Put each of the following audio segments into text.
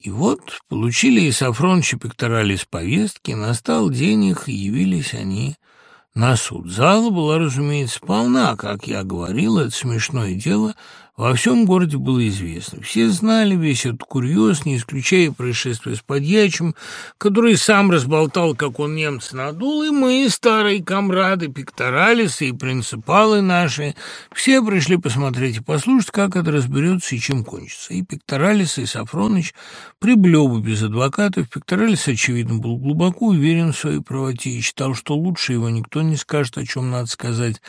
И вот получили и Сафроныч и Пекторалис повестки, настал день их, и явились они на суд. Зала была, разумеется, полна, как я говорил, это смешное дело — во всем городе было известно. Все знали весь этот курьез, не исключая происшествия с подьячим, который сам разболтал, как он немца надул, и мы, старые комрады, пекторалисы и принципалы наши, все пришли посмотреть и послушать, как это разберется и чем кончится. И пекторалисы, и Сафроныч приблёбы без адвокатов. Пекторалис, очевидно, был глубоко уверен в своей правоте и считал, что лучше его никто не скажет, о чем надо сказать.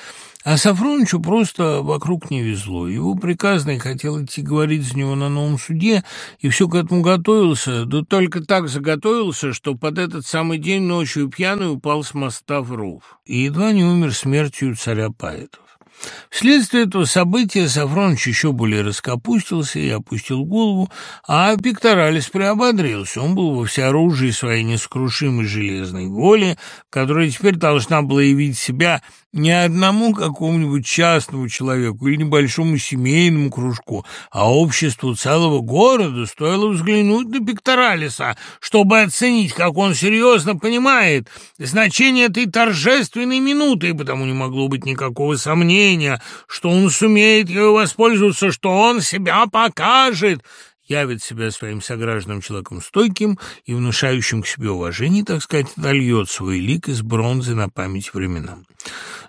А Сафронычу просто вокруг не везло. Его приказный хотел идти говорить за него на новом суде, и все к этому готовился, да только так заготовился, что под этот самый день ночью пьяный упал с моста в ров и едва не умер смертью царя поэтов. Вследствие этого события Сафроныч еще более раскопустился и опустил голову, а Пекторалис приободрился. Он был во всеоружии своей нескрушимой железной воли, которая теперь должна была явить себя не одному какому-нибудь частному человеку или небольшому семейному кружку, а обществу целого города стоило взглянуть на Пекторалиса, чтобы оценить, как он серьезно понимает значение этой торжественной минуты, и потому не могло быть никакого сомнения, что он сумеет ею воспользоваться, что он себя покажет, явит себя своим согражданам человеком стойким и внушающим к себе уважение, так сказать, дольет свой лик из бронзы на память временам.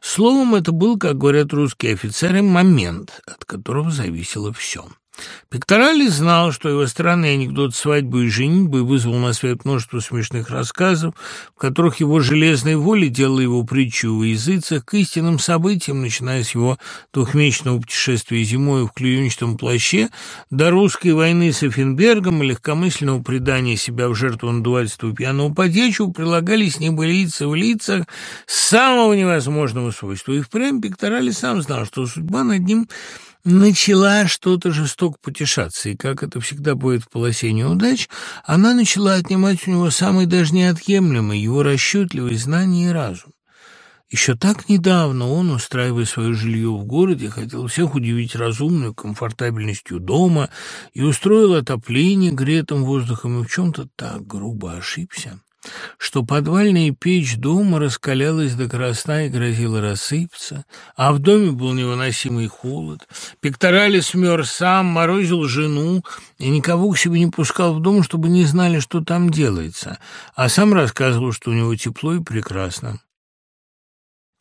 Словом, это был, как говорят русские офицеры, момент, от которого зависело все. Пекторали знал, что его странный анекдот свадьбы и женитьбы вызвал на свет множество смешных рассказов, в которых его железной воли делала его притчу в языцах к истинным событиям, начиная с его двухмесячного путешествия зимой в клюенчатом плаще до русской войны с Эффенбергом и легкомысленного предания себя в жертву надувательства пьяного подьячего прилагались небылицы в лицах самого невозможного свойства. И впрямь Пекторали сам знал, что судьба над ним – начала что-то жестоко потешаться, и, как это всегда будет в полосе неудач, она начала отнимать у него самый даже неотъемлемый его расчетливость, знание и разум. Еще так недавно он, устраивая свое жилье в городе, хотел всех удивить разумной комфортабельностью дома и устроил отопление гретым воздухом и в чем-то так грубо ошибся что подвальная печь дома раскалялась до красна и грозила рассыпаться, а в доме был невыносимый холод. Пекторалис мерз сам, морозил жену и никого к себе не пускал в дом, чтобы не знали, что там делается, а сам рассказывал, что у него тепло и прекрасно.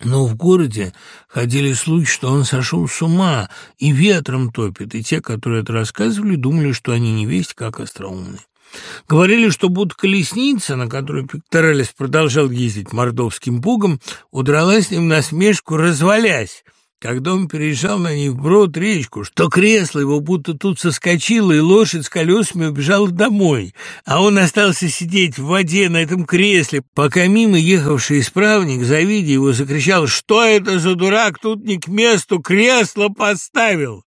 Но в городе ходили слухи, что он сошел с ума и ветром топит, и те, которые это рассказывали, думали, что они не весть как остроумные. Говорили, что будто колесница, на которой Пекторалис продолжал ездить мордовским бугом, удрала с ним на смешку, развалясь. Когда он переезжал на ней вброд речку, что кресло его будто тут соскочило, и лошадь с колесами убежала домой, а он остался сидеть в воде на этом кресле, пока мимо ехавший исправник, завидя его, закричал «Что это за дурак, тут не к месту кресло поставил!»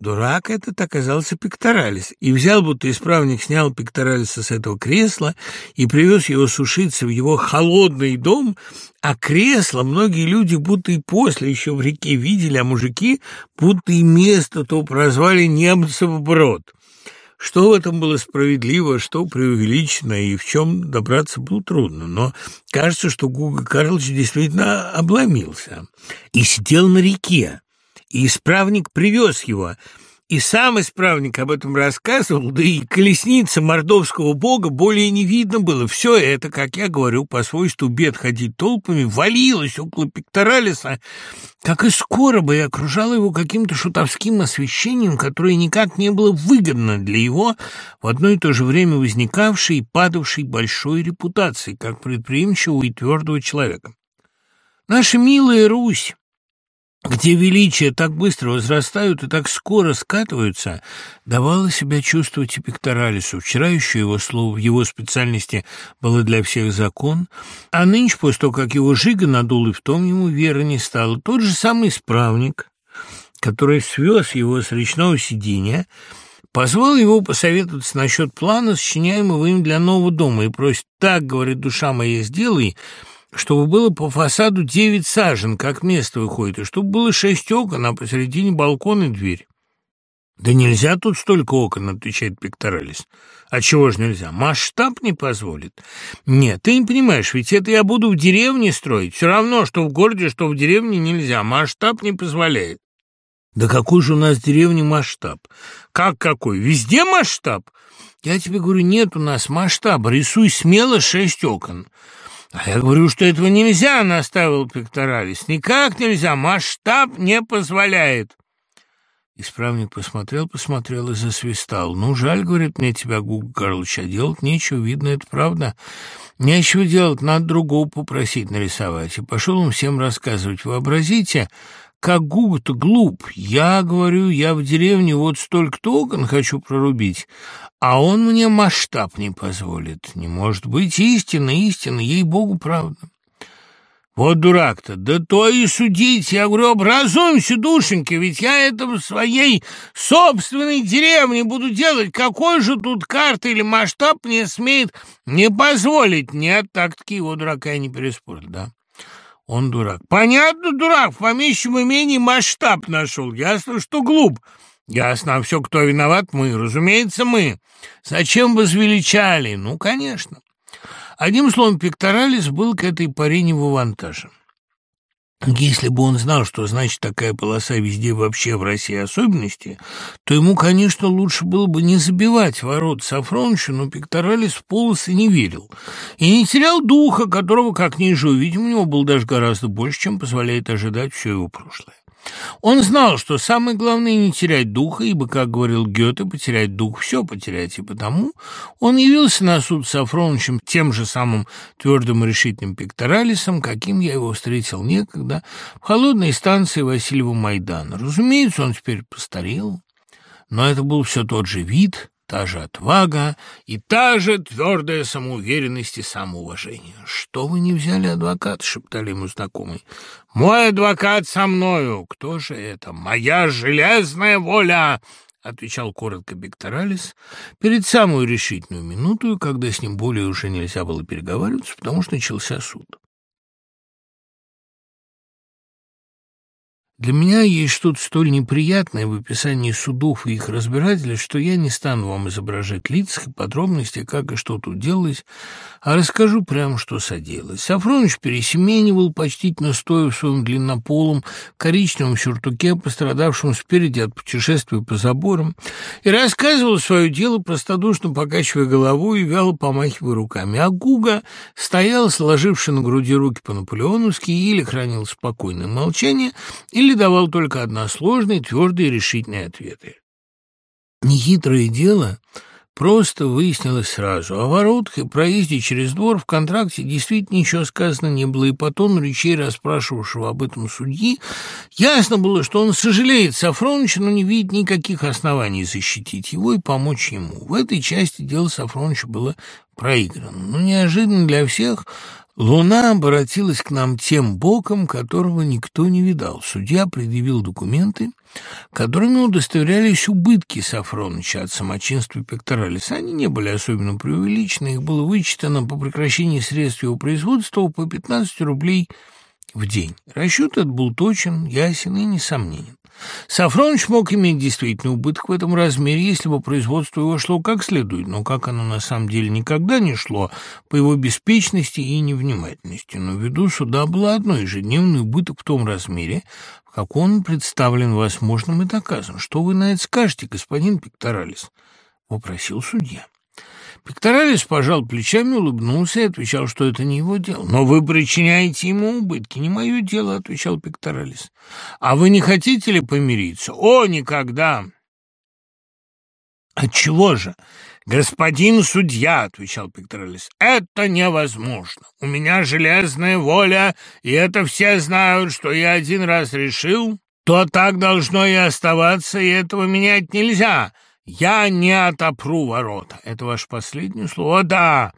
Дурак этот оказался Пекторалис, и взял, будто исправник снял Пекторалиса с этого кресла и привез его сушиться в его холодный дом, а кресло многие люди будто и после еще в реке видели, а мужики будто и место то прозвали немцев брод. Что в этом было справедливо, что преувеличено, и в чем добраться было трудно. Но кажется, что Гуга Карлович действительно обломился и сидел на реке, и исправник привез его. И сам исправник об этом рассказывал, да и колесница мордовского бога более не видно было. Все это, как я говорю, по свойству бед ходить толпами, валилось около Пекторалиса, как и скоро бы и окружало его каким-то шутовским освещением, которое никак не было выгодно для его в одно и то же время возникавшей и падавшей большой репутации, как предприимчивого и твердого человека. Наша милая Русь где величия так быстро возрастают и так скоро скатываются, давало себя чувствовать и Пекторалису. Вчера еще его слово в его специальности было для всех закон, а нынче, после того, как его жига надул, и в том ему веры не стало, тот же самый исправник, который свез его с речного сиденья, позвал его посоветоваться насчет плана, сочиняемого им для нового дома, и просит «Так, — говорит, душа моя, — сделай, — чтобы было по фасаду девять сажен, как место выходит, и чтобы было шесть окон, а посередине балкон и дверь. «Да нельзя тут столько окон», — отвечает Пекторалис. «А чего же нельзя? Масштаб не позволит». «Нет, ты не понимаешь, ведь это я буду в деревне строить. Все равно, что в городе, что в деревне нельзя. Масштаб не позволяет». «Да какой же у нас в деревне масштаб?» «Как какой? Везде масштаб?» «Я тебе говорю, нет у нас масштаба. Рисуй смело шесть окон». «А я говорю, что этого нельзя», — наставил Пекторалис. «Никак нельзя. Масштаб не позволяет». Исправник посмотрел, посмотрел и засвистал. «Ну, жаль, — говорит мне тебя, Гуга Карлович, а делать нечего, видно, это правда. Нечего делать, надо другого попросить нарисовать». И пошел он всем рассказывать. Вообразите, Гуга-то глуп. Я говорю, я в деревне вот столько-то окон хочу прорубить, а он мне масштаб не позволит. Не может быть истина, истина, ей-богу, правда. Вот дурак-то, да то и судить, я говорю, образуемся, душеньки, ведь я это в своей собственной деревне буду делать, какой же тут карта или масштаб мне смеет не позволить? Нет, так-таки его дурака я не переспорил, да. Он дурак. Понятно, дурак, в помещем имении масштаб нашел, ясно, что глуп. Ясно, а все, кто виноват, мы, разумеется, мы. Зачем возвеличали? Ну, конечно. Одним словом, Пекторалис был к этой паре не в авантаже. Если бы он знал, что значит такая полоса везде вообще в России особенности, то ему, конечно, лучше было бы не забивать ворот Сафроныча, но Пекторалис в полосы не верил и не терял духа, которого, как ниже увидим, у него был даже гораздо больше, чем позволяет ожидать все его прошлое. Он знал, что самое главное не терять духа, ибо, как говорил Гёте, потерять дух – все потерять, и потому он явился на суд с Афроновичем тем же самым твердым и решительным пекторалисом, каким я его встретил некогда в холодной станции Васильева Майдана. Разумеется, он теперь постарел, но это был все тот же вид, та же отвага и та же твердая самоуверенность и самоуважение. «Что вы не взяли адвоката?» — шептали ему знакомые. «Мой адвокат со мною!» «Кто же это?» «Моя железная воля!» — отвечал коротко Бекторалис перед самую решительную минуту, когда с ним более уже нельзя было переговариваться, потому что начался суд. Для меня есть что-то столь неприятное в описании судов и их разбирательств, что я не стану вам изображать лиц и подробности, как и что тут делалось, а расскажу прямо, что соделось. Сафроныч пересеменивал, почтительно стоя в своем длиннополом коричневом сюртуке, пострадавшем спереди от путешествия по заборам, и рассказывал свое дело, простодушно покачивая головой и вяло помахивая руками. А Гуга стоял, сложивший на груди руки по-наполеоновски, или хранил спокойное молчание, или или давал только односложные, твердые, решительные ответы. Нехитрое дело просто выяснилось сразу. О воротах и проезде через двор в контракте действительно ничего сказано не было, и по тону речей расспрашивавшего об этом судьи ясно было, что он сожалеет Сафроныча, но не видит никаких оснований защитить его и помочь ему. В этой части дело Сафроныча было проиграно. Но неожиданно для всех Луна обратилась к нам тем боком, которого никто не видал. Судья предъявил документы, которыми удостоверялись убытки Сафроныча от самочинства пекторалиса. Они не были особенно преувеличены, их было вычитано по прекращении средств его производства по 15 рублей в день. Расчет этот был точен, ясен и несомненен. Сафроныч мог иметь действительно убыток в этом размере, если бы производство его шло как следует, но как оно на самом деле никогда не шло по его беспечности и невнимательности. Но ввиду суда было одно ежедневный убыток в том размере, в каком он представлен возможным и доказан. Что вы на это скажете, господин Пекторалис? — вопросил судья. Пекторалис пожал плечами, улыбнулся и отвечал, что это не его дело. «Но вы причиняете ему убытки. Не мое дело», — отвечал Пекторалис. «А вы не хотите ли помириться?» «О, никогда!» «Отчего же?» «Господин судья», — отвечал Пекторалис, — «это невозможно. У меня железная воля, и это все знают, что я один раз решил, то так должно и оставаться, и этого менять нельзя. «Я не отопру ворота». Это ваше последнее слово? О, да,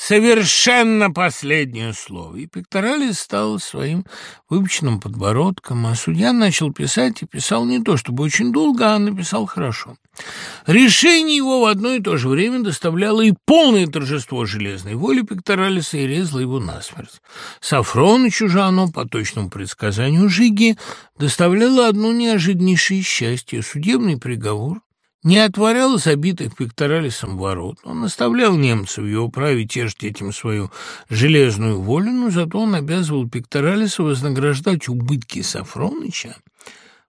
совершенно последнее слово. И Пекторалис стал своим выпученным подбородком, а судья начал писать и писал не то чтобы очень долго, а написал хорошо. Решение его в одно и то же время доставляло и полное торжество железной воли Пекторалиса и резало его насмерть. Сафронычу же оно, по точному предсказанию Жиги, доставляло одно неожиданнейшее счастье – судебный приговор, не отворял забитых пекторалисом ворот. Он наставлял немцев в его праве тешить этим свою железную волю, но зато он обязывал пекторалиса вознаграждать убытки Сафроныча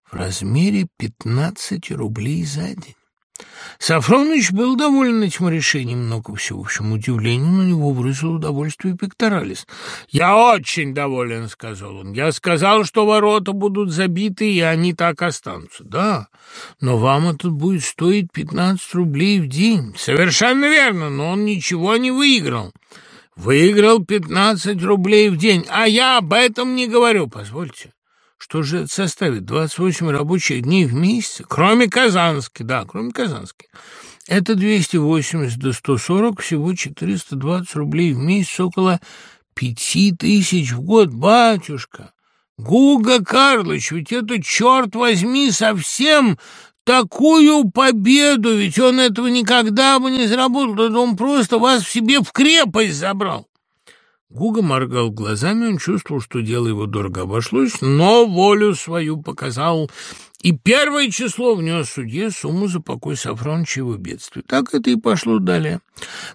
в размере 15 рублей за день. Сафроныч был доволен этим решением, но, ко всеобщему удивлению, на него выразил удовольствие Пекторалис. «Я очень доволен», — сказал он. «Я сказал, что ворота будут забиты, и они так останутся». «Да, но вам это будет стоить пятнадцать рублей в день». «Совершенно верно, но он ничего не выиграл». «Выиграл пятнадцать рублей в день, а я об этом не говорю. Позвольте, что же это составит? 28 рабочих дней в месяц? Кроме Казанской, да, кроме Казанской. Это 280 до 140, всего 420 рублей в месяц, около пяти тысяч в год, батюшка. Гуга Карлович, ведь это, черт возьми, совсем такую победу, ведь он этого никогда бы не заработал, он просто вас в себе в крепость забрал. Гуга моргал глазами, он чувствовал, что дело его дорого обошлось, но волю свою показал, и первое число внес судье сумму за покой Сафроныча его бедствия. Так это и пошло далее.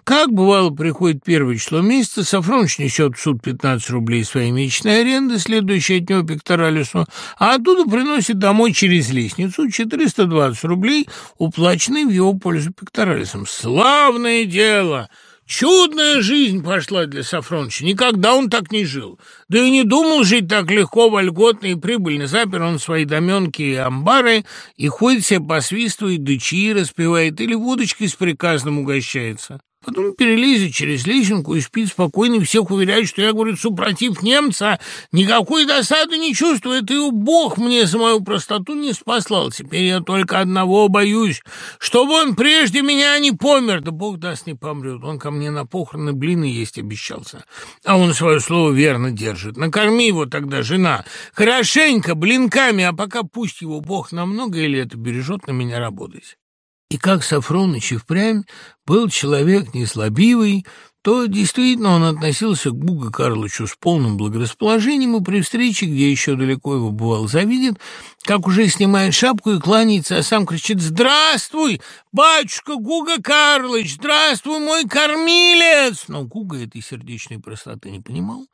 Как бывало, приходит первое число месяца, Сафроныч несет в суд 15 рублей своей месячной аренды, следующей от него Пекторалису, а оттуда приносит домой через лестницу 420 рублей, уплаченные в его пользу Пекторалисом. «Славное дело!» Чудная жизнь пошла для Сафроныча. Никогда он так не жил. Да и не думал жить так легко, вольготно и прибыльно. Запер он свои доменки и амбары и ходит себе посвистывает, дычи распевает или водочкой с приказным угощается. Потом перелезет через лесенку и спит спокойно, и всех уверяет, что я, говорит, супротив немца, никакой досады не чувствует, и Бог мне за мою простоту не спаслал. Теперь я только одного боюсь, чтобы он прежде меня не помер. Да Бог даст, не помрет. Он ко мне на похороны блины есть обещался. А он свое слово верно держит. Накорми его тогда, жена, хорошенько, блинками, а пока пусть его Бог на многое лет бережет на меня работать. И как Сафроныч и впрямь был человек неслабивый, то действительно он относился к Буга Карлычу с полным благорасположением, и при встрече, где еще далеко его бывал завидит, как уже снимает шапку и кланяется, а сам кричит «Здравствуй, батюшка Гуга Карлыч! Здравствуй, мой кормилец!» Но Гуга этой сердечной простоты не понимал.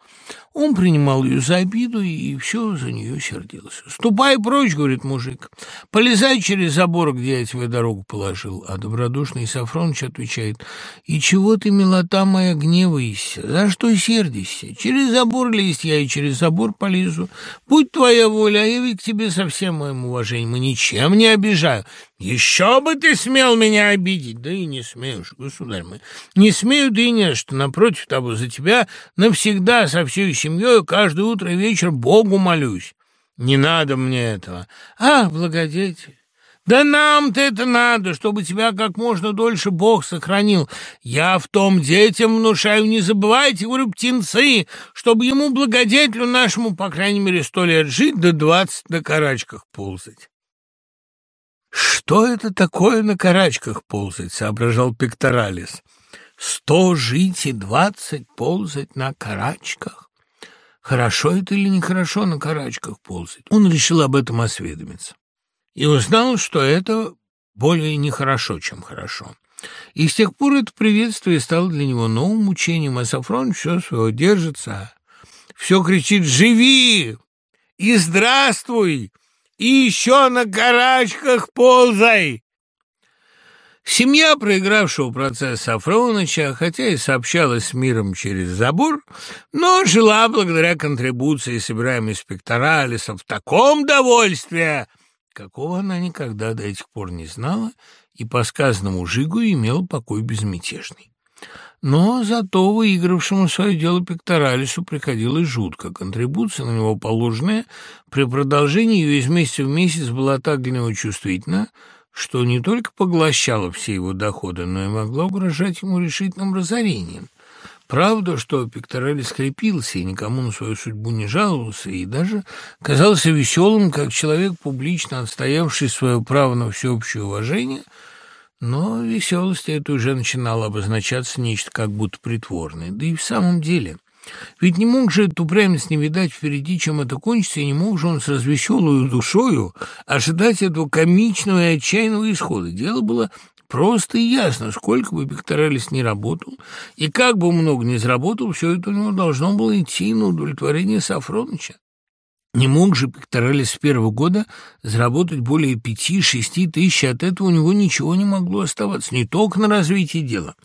Он принимал ее за обиду и все за нее сердился. «Ступай прочь!» — говорит мужик. «Полезай через забор, где я тебе дорогу положил». А добродушный Сафроныч отвечает «И чего ты, милота моя, гневаешься? За что сердишься? Через забор лезть я и через забор полезу. Будь твоя воля, а я ведь к тебе совсем всем моим уважением и ничем не обижаю. Еще бы ты смел меня обидеть. Да и не смеешь, государь мой. Не смею, да и не что. Напротив того, за тебя навсегда со всей семьей каждое утро и вечер Богу молюсь. Не надо мне этого. Ах, благодетель! Да нам-то это надо, чтобы тебя как можно дольше Бог сохранил. Я в том детям внушаю, не забывайте, говорю, птенцы, чтобы ему, благодетелю нашему, по крайней мере, сто лет жить, до двадцать на карачках ползать. «Что это такое на карачках ползать?» — соображал Пекторалис. «Сто жить и двадцать ползать на карачках? Хорошо это или нехорошо на карачках ползать?» Он решил об этом осведомиться и узнал, что это более нехорошо, чем хорошо. И с тех пор это приветствие стало для него новым мучением, а Сафрон все своего держится, все кричит «Живи! И здравствуй! И еще на карачках ползай!» Семья проигравшего процесс Сафроныча, хотя и сообщалась с миром через забор, но жила благодаря контрибуции, собираемой с пекторалисов, в таком довольстве – какого она никогда до этих пор не знала, и по сказанному Жигу имела покой безмятежный. Но зато выигравшему свое дело Пекторалису приходилось жутко. Контрибуция на него положенная при продолжении ее из месяца в месяц была так для него чувствительна, что не только поглощала все его доходы, но и могла угрожать ему решительным разорением. Правда, что Пекторали скрепился и никому на свою судьбу не жаловался, и даже казался веселым, как человек, публично отстоявший свое право на всеобщее уважение, Но веселость эта уже начинала обозначаться нечто как будто притворное. Да и в самом деле... Ведь не мог же этот упрямец не видать впереди, чем это кончится, и не мог же он с развеселую душою ожидать этого комичного и отчаянного исхода. Дело было просто и ясно, сколько бы Пекторалис не работал, и как бы много не заработал, все это у него должно было идти на удовлетворение Сафроныча. Не мог же Пекторалис с первого года заработать более пяти-шести тысяч, от этого у него ничего не могло оставаться, не только на развитие дела,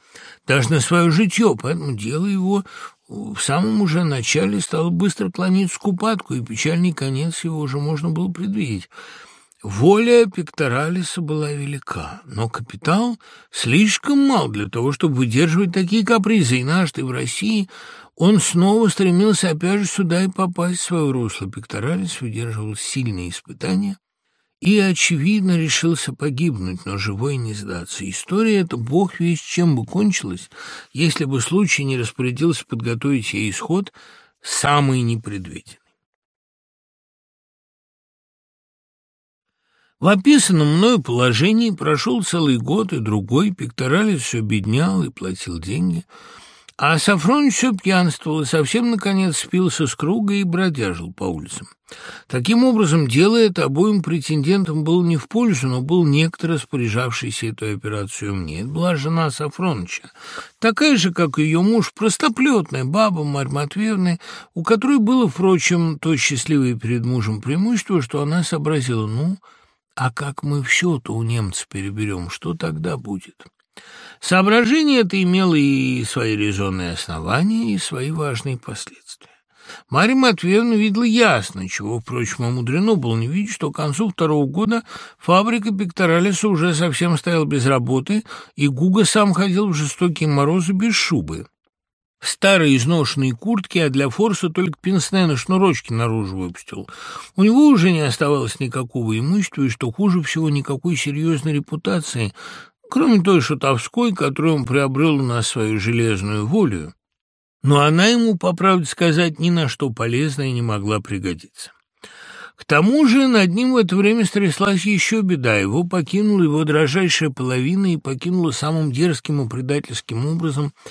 даже на свое житье, поэтому дело его в самом уже начале стало быстро клониться к упадку, и печальный конец его уже можно было предвидеть. Воля Пекторалиса была велика, но капитал слишком мал для того, чтобы выдерживать такие капризы, и наш в России он снова стремился опять же сюда и попасть в свое русло. Пекторалис выдерживал сильные испытания и, очевидно, решился погибнуть, но живой не сдаться. История эта, бог весь чем бы кончилась, если бы случай не распорядился подготовить ей исход самый непредвиденный. В описанном мною положении прошел целый год и другой, Пекторалис все беднял и платил деньги – а Сафроныч все пьянствовал и совсем, наконец, спился с круга и бродяжил по улицам. Таким образом, дело это обоим претендентам было не в пользу, но был некто, распоряжавшийся эту операцию мне. Это была жена Сафроныча, такая же, как и ее муж, простоплетная баба Марья Матвеевна, у которой было, впрочем, то счастливое перед мужем преимущество, что она сообразила, ну, а как мы все-то у немца переберем, что тогда будет?» Соображение это имело и свои резонные основания, и свои важные последствия. Марья Матвеевна видела ясно, чего, впрочем, мудрено было не видеть, что к концу второго года фабрика Пекторалиса уже совсем стояла без работы, и Гуга сам ходил в жестокие морозы без шубы. В старой изношенной куртке, а для форса только пенсне на шнурочке наружу выпустил. У него уже не оставалось никакого имущества, и, что хуже всего, никакой серьезной репутации, кроме той шутовской, которую он приобрел на свою железную волю. Но она ему, по правде сказать, ни на что полезное не могла пригодиться. К тому же над ним в это время стряслась еще беда. Его покинула его дрожайшая половина и покинула самым дерзким и предательским образом –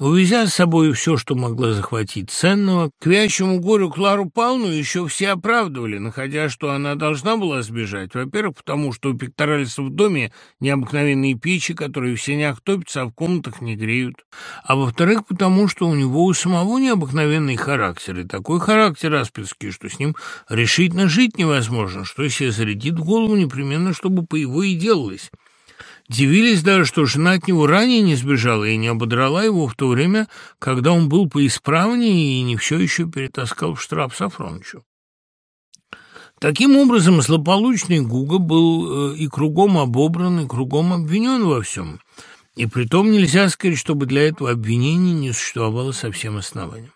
Увезя с собой все, что могла захватить ценного, к вящему горю Клару Павловну еще все оправдывали, находя, что она должна была сбежать. Во-первых, потому что у пекторалиса в доме необыкновенные печи, которые в сенях топятся, а в комнатах не греют. А во-вторых, потому что у него у самого необыкновенный характер, и такой характер аспидский, что с ним решительно жить невозможно, что себе зарядит голову непременно, чтобы по его и делалось. Дивились даже, что жена от него ранее не сбежала и не ободрала его в то время, когда он был поисправнее и не все еще перетаскал в штраф Сафронычу. Таким образом, злополучный Гуга был э, и кругом обобран, и кругом обвинен во всем. И притом нельзя сказать, чтобы для этого обвинения не существовало совсем основания.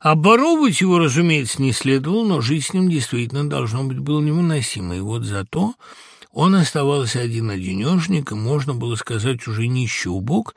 Оборовывать его, разумеется, не следовало, но жить с ним действительно должно быть было невыносимо. И вот зато он оставался один-одинешник, и можно было сказать уже нищий убог,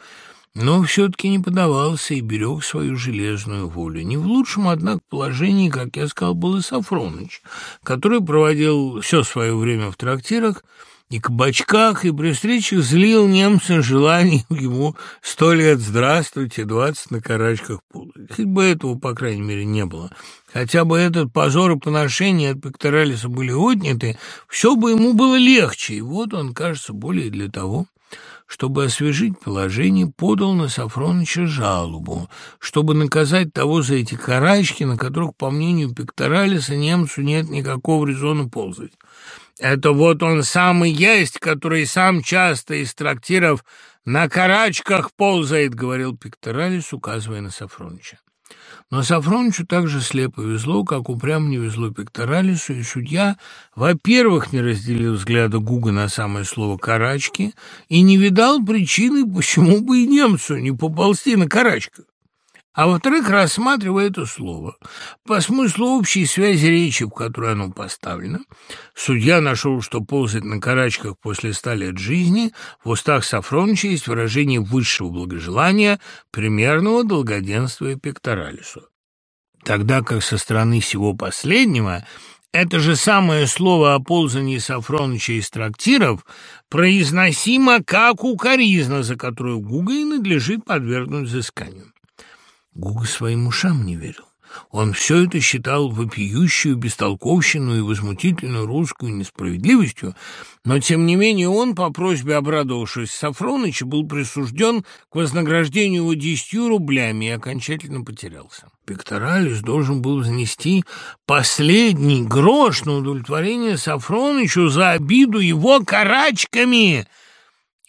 но все-таки не подавался и берег свою железную волю. Не в лучшем, однако, положении, как я сказал, был и Сафроныч, который проводил все свое время в трактирах, и кабачках, и при встречах злил немца желанием ему сто лет здравствуйте, двадцать на карачках ползать. Хоть бы этого, по крайней мере, не было. Хотя бы этот позор и поношение от Пекторалиса были отняты, все бы ему было легче. И вот он, кажется, более для того, чтобы освежить положение, подал на Сафроныча жалобу, чтобы наказать того за эти карачки, на которых, по мнению Пекторалиса, немцу нет никакого резона ползать. Это вот он самый есть, который сам часто из трактиров на карачках ползает, — говорил Пекторалис, указывая на Сафроныча. Но Сафронычу также слепо везло, как упрям не везло Пекторалису, и судья, во-первых, не разделил взгляда Гуга на самое слово «карачки» и не видал причины, почему бы и немцу не поползти на карачках. А во-вторых, рассматривая это слово по смыслу общей связи речи, в которой оно поставлено, судья нашел, что ползать на карачках после ста лет жизни в устах Сафроныча есть выражение высшего благожелания, примерного долгоденствия пекторалису. Тогда как со стороны всего последнего Это же самое слово о ползании Сафроныча из трактиров произносимо как укоризна, за которую Гуга и надлежит подвергнуть взысканию. Гуга своим ушам не верил. Он все это считал вопиющую бестолковщину и возмутительную русскую несправедливостью, но, тем не менее, он, по просьбе обрадовавшись Сафроныча, был присужден к вознаграждению его десятью рублями и окончательно потерялся. Пекторалис должен был занести последний грош на удовлетворение Сафронычу за обиду его карачками —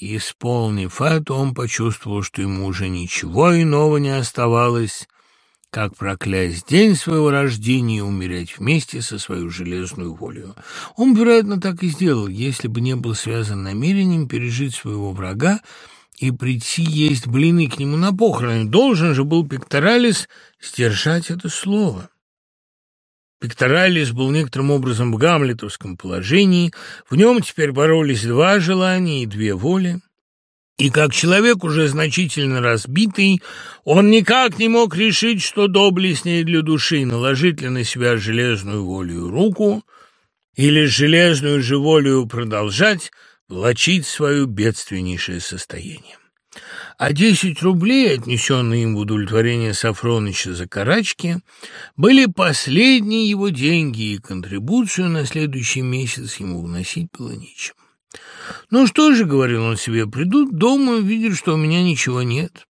Исполнив это, он почувствовал, что ему уже ничего иного не оставалось, как проклясть день своего рождения и умереть вместе со своей железной волей. Он, вероятно, так и сделал, если бы не был связан намерением пережить своего врага и прийти есть блины к нему на похороны. Должен же был Пекторалис сдержать это слово. Пекторалис был некоторым образом в гамлетовском положении, в нем теперь боролись два желания и две воли. И как человек уже значительно разбитый, он никак не мог решить, что доблестнее для души, наложить ли на себя железную волю руку или железную же волю продолжать влачить свое бедственнейшее состояние. А десять рублей, отнесенные им в удовлетворение Сафроныча за карачки, были последние его деньги, и контрибуцию на следующий месяц ему вносить было нечем. «Ну что же, — говорил он себе, — придут дома видят, что у меня ничего нет.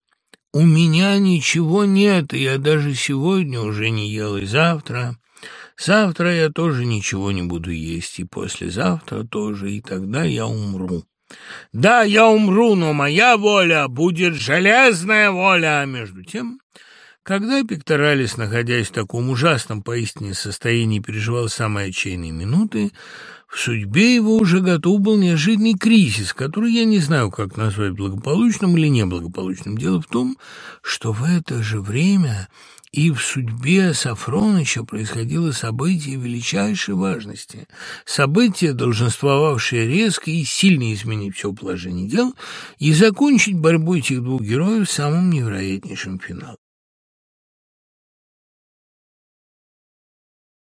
У меня ничего нет, и я даже сегодня уже не ел, и завтра... Завтра я тоже ничего не буду есть, и послезавтра тоже, и тогда я умру. Да, я умру, но моя воля будет железная воля. Между тем когда Пекторалис, находясь в таком ужасном поистине состоянии, переживал самые отчаянные минуты, в судьбе его уже готов был неожиданный кризис, который я не знаю, как назвать благополучным или неблагополучным. Дело в том, что в это же время и в судьбе Сафроныча происходило событие величайшей важности. Событие, долженствовавшее резко и сильно изменить все положение дел и закончить борьбу этих двух героев самым невероятнейшим финалом.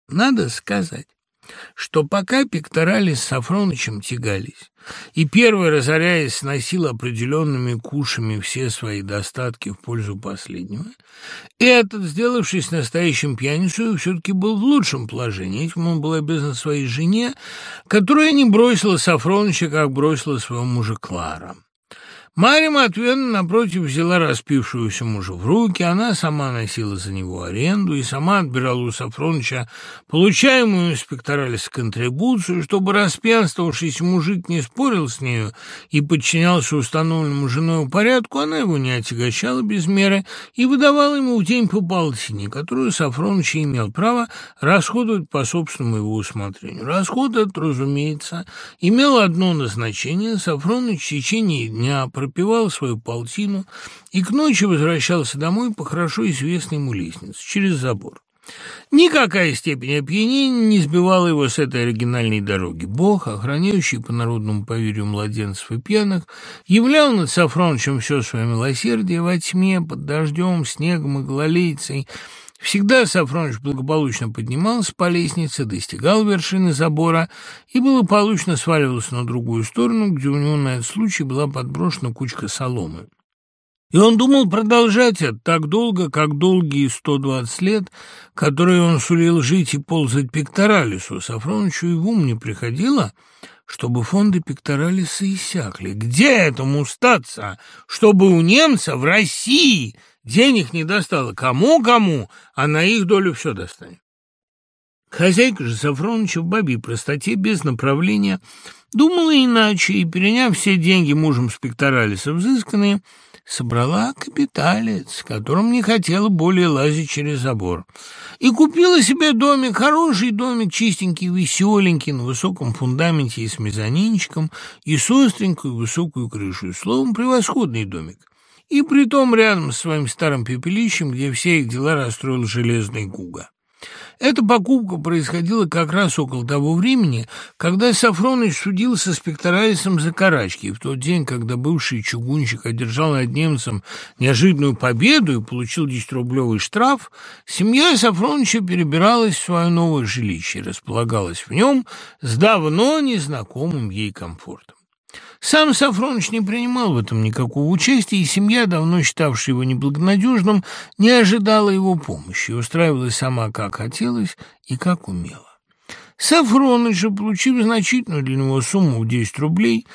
Надо сказать, что пока Пекторали с Сафронычем тягались, и первый, разоряясь, сносил определенными кушами все свои достатки в пользу последнего, этот, сделавшись настоящим пьяницей, все-таки был в лучшем положении. Этим он был обязан своей жене, которая не бросила Сафроныча, как бросила своего мужа Клара. Марья Матвеевна, напротив, взяла распившегося мужа в руки, она сама носила за него аренду и сама отбирала у Сафроныча получаемую инспекторалис контрибуцию, чтобы распьянствовавшийся мужик не спорил с нею и подчинялся установленному женой порядку, она его не отягощала без меры и выдавала ему в день по полтине, которую Сафроныч имел право расходовать по собственному его усмотрению. Расход этот, разумеется, имел одно назначение. Сафроныч в течение дня пропивал свою полтину и к ночи возвращался домой по хорошо известной ему лестнице, через забор. Никакая степень опьянения не сбивала его с этой оригинальной дороги. Бог, охраняющий по народному поверью младенцев и пьяных, являл над Сафронычем все свое милосердие во тьме, под дождем, снегом и гололейцей, Всегда Сафроныч благополучно поднимался по лестнице, достигал вершины забора и благополучно сваливался на другую сторону, где у него на этот случай была подброшена кучка соломы. И он думал продолжать это так долго, как долгие 120 лет, которые он сулил жить и ползать пекторалису. Сафронычу и в ум не приходило, чтобы фонды пекторалиса иссякли. Где этому статься, чтобы у немца в России Денег не достало кому-кому, а на их долю все достанет. Хозяйка же Сафроныча в бабе простоте, без направления, думала иначе и, переняв все деньги мужем спекторалиса взысканные, собрала капиталец, которым не хотела более лазить через забор, и купила себе домик, хороший домик, чистенький, веселенький, на высоком фундаменте и с мезонинчиком, и с остренькую высокую крышу, словом, превосходный домик и притом рядом с своим старым пепелищем, где все их дела расстроил железный Гуга. Эта покупка происходила как раз около того времени, когда Сафроныч судился с Пекторалисом за карачки, в тот день, когда бывший чугунщик одержал над немцем неожиданную победу и получил 10-рублевый штраф, семья Сафроныча перебиралась в свое новое жилище и располагалась в нем с давно незнакомым ей комфортом. Сам Сафроныч не принимал в этом никакого участия, и семья, давно считавшая его неблагонадежным, не ожидала его помощи и устраивалась сама как хотелось и как умела. Сафроныч же, получив значительную для него сумму в 10 рублей,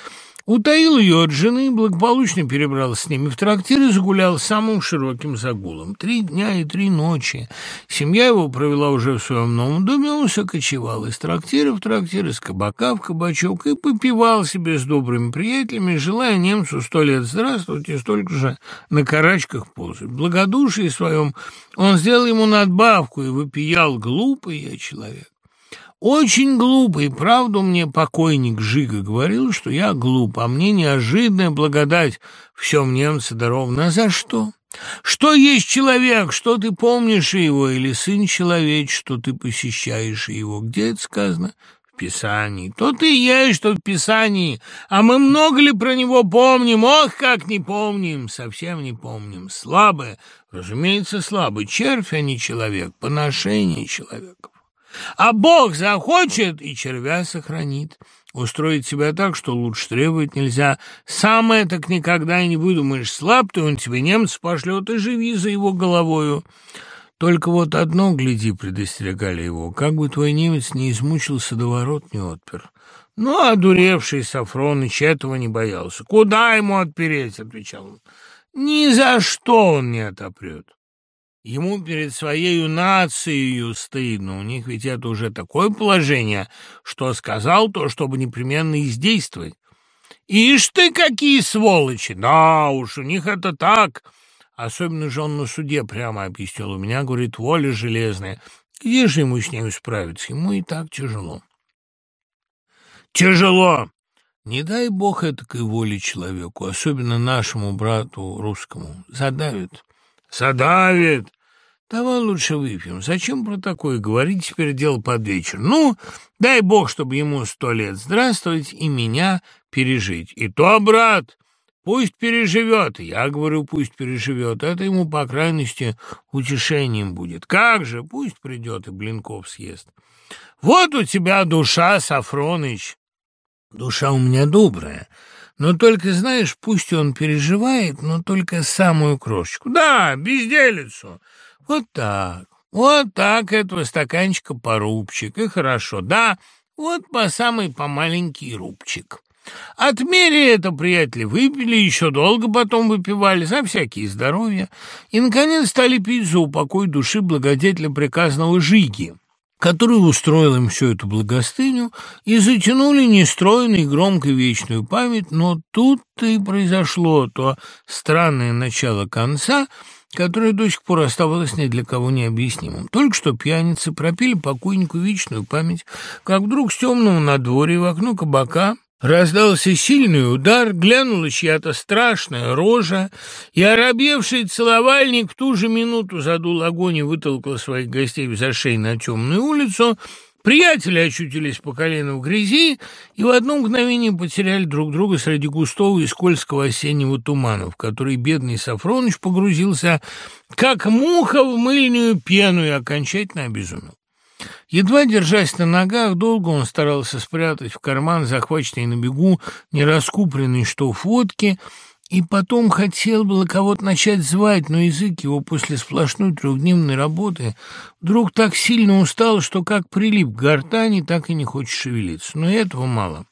Утаил ее от жены, благополучно перебрался с ними в трактир и загулял самым широким загулом. Три дня и три ночи. Семья его провела уже в своем новом доме, он все из трактира в трактир, из кабака в кабачок и попивал себе с добрыми приятелями, желая немцу сто лет здравствовать и столько же на карачках ползать. В благодушии своем он сделал ему надбавку и выпиял глупый я человек. Очень глупый, правду мне покойник Жига говорил, что я глуп, а мне неожиданная благодать всем немце дарована. А за что? Что есть человек, что ты помнишь его, или сын человек, что ты посещаешь его? Где это сказано? В Писании. То ты есть, что в Писании. А мы много ли про него помним? Ох, как не помним, совсем не помним. Слабое, разумеется, слабый. Червь, а не человек, поношение человеков. А Бог захочет, и червя сохранит. Устроить себя так, что лучше требовать нельзя. Самое так никогда и не выдумаешь. Слаб ты, он тебе немца пошлет, и живи за его головою. Только вот одно, гляди, предостерегали его, как бы твой немец не измучился, до ворот не отпер. Ну, а дуревший Сафроныч этого не боялся. «Куда ему отпереть?» — отвечал он. «Ни за что он не отопрет». Ему перед своей нацией стыдно, у них ведь это уже такое положение, что сказал то, чтобы непременно издействовать. Ишь ты, какие сволочи! Да уж, у них это так. Особенно же он на суде прямо объяснил. У меня, говорит, воля железная. Где же ему с ней справиться? Ему и так тяжело. Тяжело! Не дай бог этакой воли человеку, особенно нашему брату русскому. Задавит. Задавит. Давай лучше выпьем. Зачем про такое говорить? Теперь дело под вечер. Ну, дай бог, чтобы ему сто лет здравствовать и меня пережить. И то, брат, пусть переживет. Я говорю, пусть переживет. Это ему, по крайности, утешением будет. Как же, пусть придет и блинков съест. Вот у тебя душа, Сафроныч. Душа у меня добрая. Но только, знаешь, пусть он переживает, но только самую крошечку. Да, безделицу. Вот так. Вот так этого стаканчика по рубчик. И хорошо. Да, вот по самый по маленький рубчик. Отмери это, приятели, выпили, еще долго потом выпивали, за всякие здоровья, и, наконец, стали пить за упокой души благодетеля приказного Жиги который устроил им всю эту благостыню, и затянули нестройную и громко вечную память, но тут-то и произошло то странное начало конца, которое до сих пор оставалось ни для кого необъяснимым. Только что пьяницы пропили покойнику вечную память, как вдруг с темного надворья в окно кабака Раздался сильный удар, глянула чья-то страшная рожа, и оробевший целовальник в ту же минуту задул огонь и вытолкал своих гостей в зашей на темную улицу. Приятели очутились по колено в грязи и в одно мгновение потеряли друг друга среди густого и скользкого осеннего тумана, в который бедный Сафроныч погрузился, как муха в мыльную пену и окончательно обезумел. Едва держась на ногах, долго он старался спрятать в карман захваченный на бегу нераскупленный штоф водки, и потом хотел было кого-то начать звать, но язык его после сплошной трехдневной работы вдруг так сильно устал, что как прилип к гортани, так и не хочет шевелиться. Но этого мало.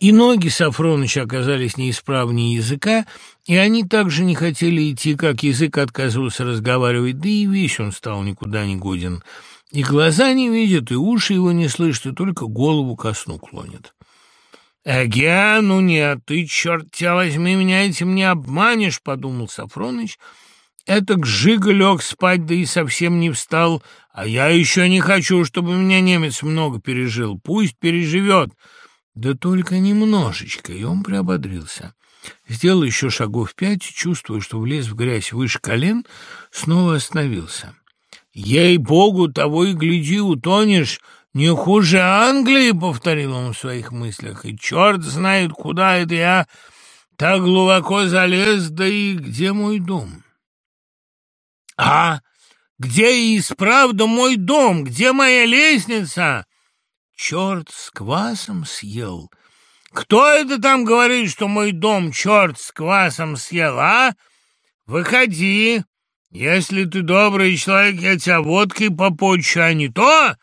И ноги Сафроныча оказались неисправнее языка, и они также не хотели идти, как язык отказывался разговаривать, да и весь он стал никуда не годен. И глаза не видят, и уши его не слышат, и только голову ко сну клонят. «Эге, ну нет, ты, черт тебя возьми, меня этим не обманешь», — подумал Сафроныч. «Это Гжига лег спать, да и совсем не встал, а я еще не хочу, чтобы меня немец много пережил. Пусть переживет». Да только немножечко, и он приободрился. Сделал еще шагов пять, чувствуя, что влез в грязь выше колен, снова остановился. Ей-богу, того и гляди, утонешь, не хуже Англии, — повторил он в своих мыслях, — и черт знает, куда это я так глубоко залез, да и где мой дом? А где и справда мой дом? Где моя лестница? Черт с квасом съел. Кто это там говорит, что мой дом черт с квасом съел, а? Выходи. Если ты добрый человек, я тебя водкой попочу, а не то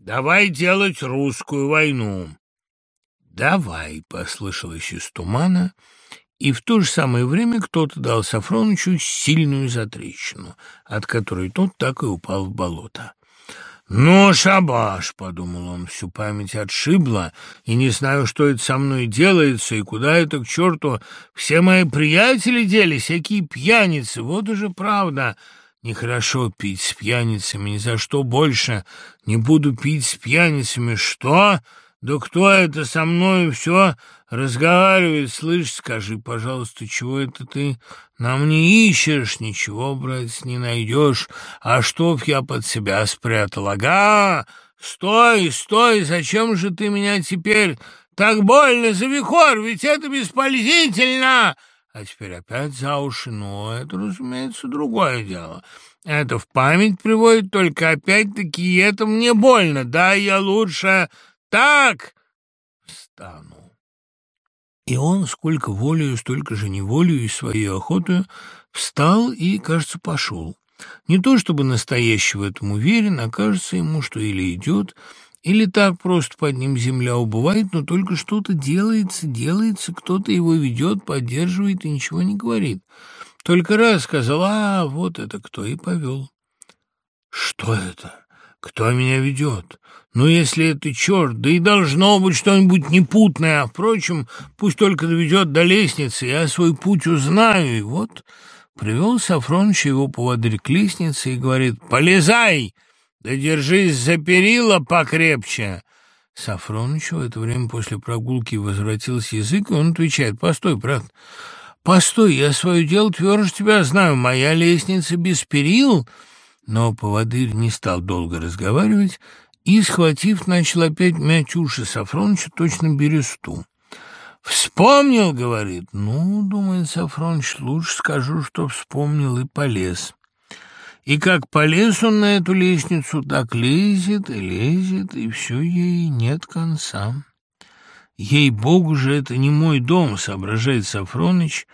давай делать русскую войну. «Давай», — послышалось из тумана, — и в то же самое время кто-то дал Сафронычу сильную затрещину, от которой тот так и упал в болото. «Ну, шабаш!» — подумал он, всю память отшибла, и не знаю, что это со мной делается, и куда это, к черту, все мои приятели делись, всякие пьяницы, вот уже правда. Нехорошо пить с пьяницами, ни за что больше не буду пить с пьяницами. Что? Да кто это со мной все разговаривает, слышь, скажи, пожалуйста, чего это ты нам не ищешь, ничего, брать не найдешь, а чтоб я под себя спрятал, ага, стой, стой, зачем же ты меня теперь так больно за вихор, ведь это бесполезительно, а теперь опять за уши, но это, разумеется, другое дело». Это в память приводит, только опять-таки это мне больно. Да, я лучше так встану. И он, сколько волею, столько же неволею и своей охотою, встал и, кажется, пошел. Не то чтобы настоящий в этом уверен, а кажется ему, что или идет, или так просто под ним земля убывает, но только что-то делается, делается, кто-то его ведет, поддерживает и ничего не говорит. Только раз сказал, а, вот это кто, и повел. Что это? Кто меня ведет? Ну, если это черт, да и должно быть что-нибудь непутное, а, впрочем, пусть только доведет до лестницы, я свой путь узнаю. И вот привел Сафроныч его поводырь к лестнице и говорит, «Полезай, да держись за перила покрепче». Сафронычу в это время после прогулки возвратился язык, и он отвечает, «Постой, брат, постой, я свое дело тверже тебя знаю, моя лестница без перил». Но поводырь не стал долго разговаривать, и, схватив, начал опять мять уши Сафроныча точно бересту. «Вспомнил, — говорит. Ну, — думает Сафроныч, — лучше скажу, что вспомнил, и полез. И как полез он на эту лестницу, так лезет и лезет, и все ей нет конца. Ей-богу же, это не мой дом, — соображает Сафроныч,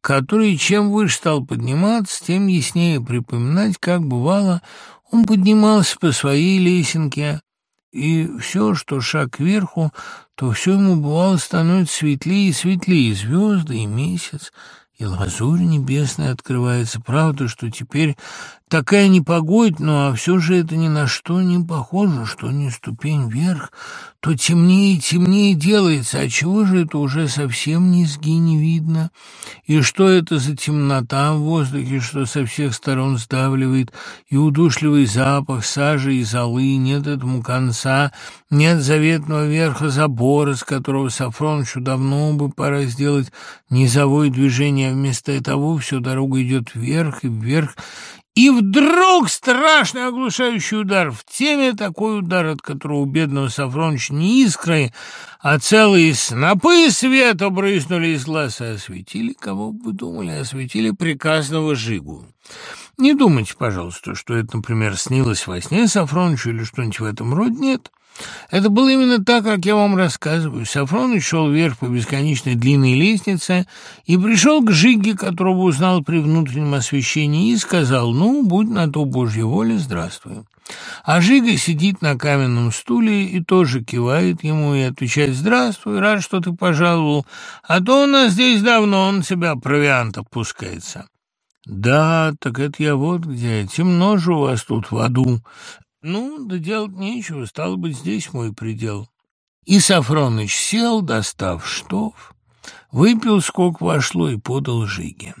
который чем выше стал подниматься, тем яснее припоминать, как бывало, он поднимался по своей лесенке, и все, что шаг кверху, то все ему бывало становится светлее и светлее, звезды и месяц, и лазурь небесная открывается. Правда, что теперь такая непогодь, но а все же это ни на что не похоже, что не ступень вверх, то темнее и темнее делается, а чего же это уже совсем низги не видно? И что это за темнота в воздухе, что со всех сторон сдавливает, и удушливый запах сажи и золы, нет этому конца, нет заветного верха забора, с которого Сафронычу давно бы пора сделать низовое движение, а вместо того всю дорогу идет вверх и вверх, и вдруг страшный оглушающий удар в теме, такой удар, от которого у бедного Сафроныча не искры, а целые снопы света брызнули из глаз и осветили, кого бы думали, осветили прекрасного Жигу. Не думайте, пожалуйста, что это, например, снилось во сне Сафронычу или что-нибудь в этом роде, нет. Это было именно так, как я вам рассказываю. Сафроныч шел вверх по бесконечной длинной лестнице и пришел к Жиге, которого узнал при внутреннем освещении, и сказал, ну, будь на то Божья воля, здравствуй. А Жига сидит на каменном стуле и тоже кивает ему и отвечает «Здравствуй, рад, что ты пожаловал, а то у нас здесь давно он себя провианта пускается». «Да, так это я вот где. Темно же у вас тут в аду. Ну, да делать нечего, стало быть, здесь мой предел. И Сафроныч сел, достав штоф, выпил, сколько вошло, и подал Жиге.